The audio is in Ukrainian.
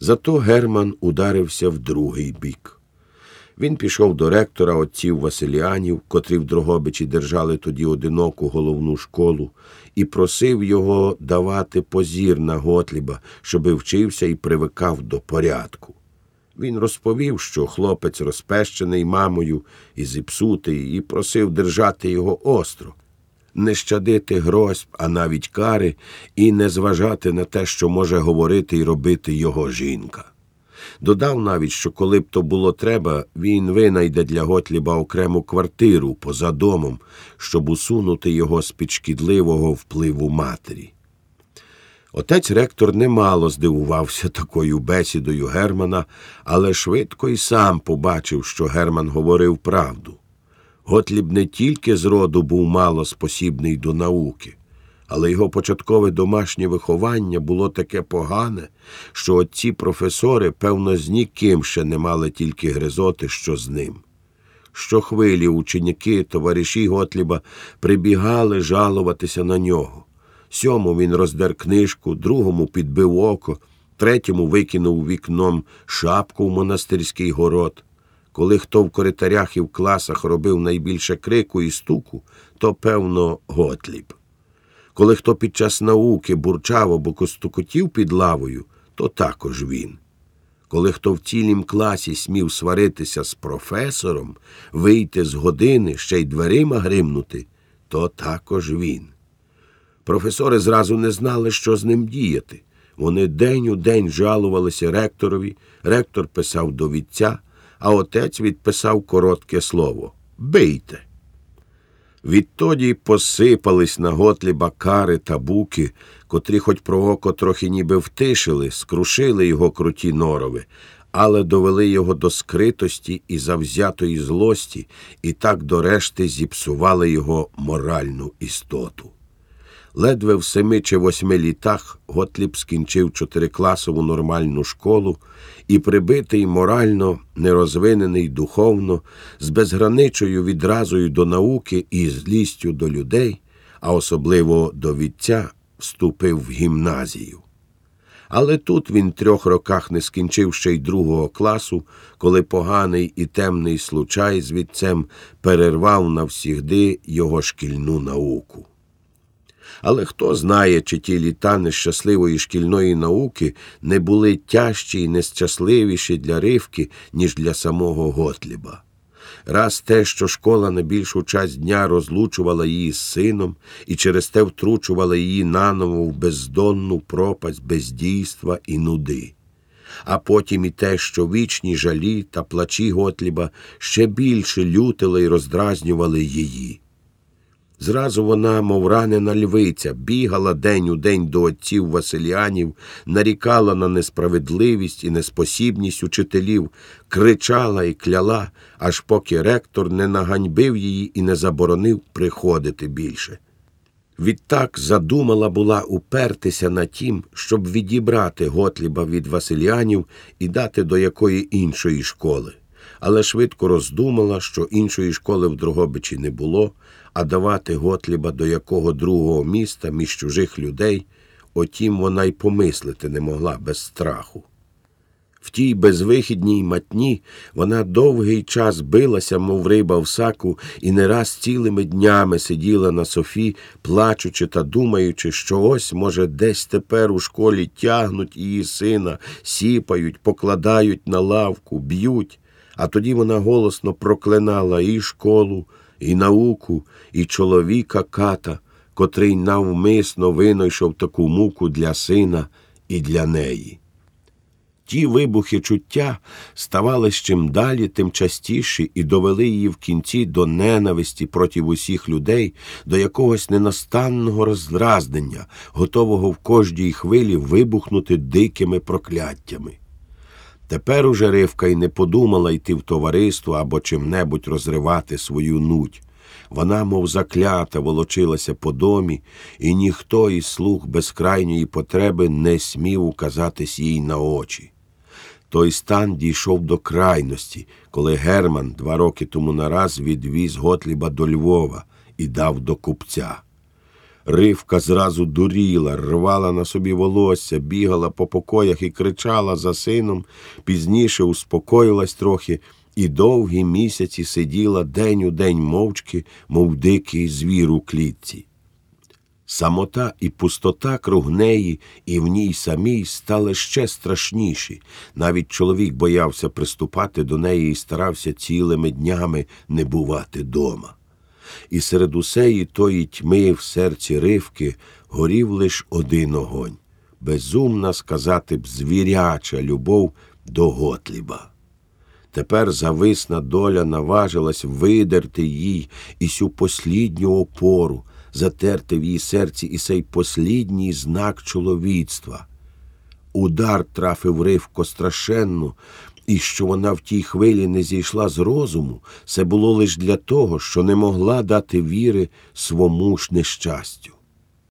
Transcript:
Зато Герман ударився в другий бік. Він пішов до ректора отців Василіанів, котрі в Дрогобичі держали тоді одиноку головну школу, і просив його давати позір на Готліба, щоби вчився і привикав до порядку. Він розповів, що хлопець розпещений мамою і зіпсутий, і просив держати його остро, не щадити грозьб, а навіть кари, і не зважати на те, що може говорити і робити його жінка. Додав навіть, що коли б то було треба, він винайде для Готліба окрему квартиру поза домом, щоб усунути його з під шкідливого впливу матері. Отець ректор немало здивувався такою бесідою Германа, але швидко й сам побачив, що Герман говорив правду. Готліб не тільки з роду був мало спосібний до науки, але його початкове домашнє виховання було таке погане, що отці професори, певно, з ніким ще не мали тільки гризоти, що з ним. Щохвилі ученики, товариші Готліба прибігали жалуватися на нього. Сьому він роздер книжку, другому підбив око, третьому викинув вікном шапку в монастирський город. Коли хто в коритарях і в класах робив найбільше крику і стуку, то, певно, Готліб. Коли хто під час науки бурчав або костукотів під лавою, то також він. Коли хто в цілім класі смів сваритися з професором, вийти з години, ще й дверима гримнути, то також він. Професори зразу не знали, що з ним діяти. Вони день у день жалувалися ректорові, ректор писав до вітця, а отець відписав коротке слово Бийте. Відтоді посипались на Готліба кари та буки, котрі, хоч про око трохи ніби втишили, скрушили його круті норови, але довели його до скритості і завзятої злості, і так до решти зіпсували його моральну істоту. Ледве в семи чи восьми літах Готліб скінчив чотирикласову нормальну школу і прибитий морально, нерозвинений духовно, з безграничою відразою до науки і злістю до людей, а особливо до вітця, вступив в гімназію. Але тут він трьох роках не скінчив ще й другого класу, коли поганий і темний случай з вітцем перервав навсігди його шкільну науку. Але хто знає, чи ті літа нещасливої шкільної науки не були тяжчі і нещасливіші для ривки, ніж для самого Готліба. Раз те, що школа на більшу часть дня розлучувала її з сином і через те втручувала її наново в бездонну пропасть бездійства і нуди. А потім і те, що вічні жалі та плачі Готліба ще більше лютили і роздразнювали її. Зразу вона, мов ранена львиця, бігала день у день до отців Василіанів, нарікала на несправедливість і неспосібність учителів, кричала і кляла, аж поки ректор не наганьбив її і не заборонив приходити більше. Відтак задумала була упертися на тім, щоб відібрати Готліба від Василіанів і дати до якої іншої школи але швидко роздумала, що іншої школи в Дрогобичі не було, а давати Готліба до якого другого міста між чужих людей, отім вона й помислити не могла без страху. В тій безвихідній матні вона довгий час билася, мов риба в саку, і не раз цілими днями сиділа на софі, плачучи та думаючи, що ось, може, десь тепер у школі тягнуть її сина, сіпають, покладають на лавку, б'ють. А тоді вона голосно проклинала і школу, і науку, і чоловіка ката, котрий навмисно винайшов таку муку для сина і для неї. Ті вибухи чуття ставали чим далі, тим частіші і довели її в кінці до ненависті проти усіх людей, до якогось ненастанного роздразнення, готового в кожній хвилі вибухнути дикими прокляттями. Тепер уже Ривка й не подумала йти в товариство або чим-небудь розривати свою нуть. Вона, мов заклята, волочилася по домі, і ніхто із слуг безкрайньої потреби не смів указатись їй на очі. Той стан дійшов до крайності, коли Герман два роки тому нараз відвіз Готліба до Львова і дав до купця. Ривка зразу дуріла, рвала на собі волосся, бігала по покоях і кричала за сином, пізніше успокоїлась трохи і довгі місяці сиділа день у день мовчки, мов дикий звір у клітці. Самота і пустота круг неї і в ній самій стали ще страшніші. Навіть чоловік боявся приступати до неї і старався цілими днями не бувати дома. І серед усеї тої тьми в серці ривки горів лиш один огонь безумна сказати б звіряча любов до Готліба. Тепер зависна доля наважилась видерти їй і сю послідню опору, затерти в її серці і сей послідній знак чоловіцтва. Удар трафив ривко страшенну, і що вона в тій хвилі не зійшла з розуму, це було лише для того, що не могла дати віри свому ж нещастю.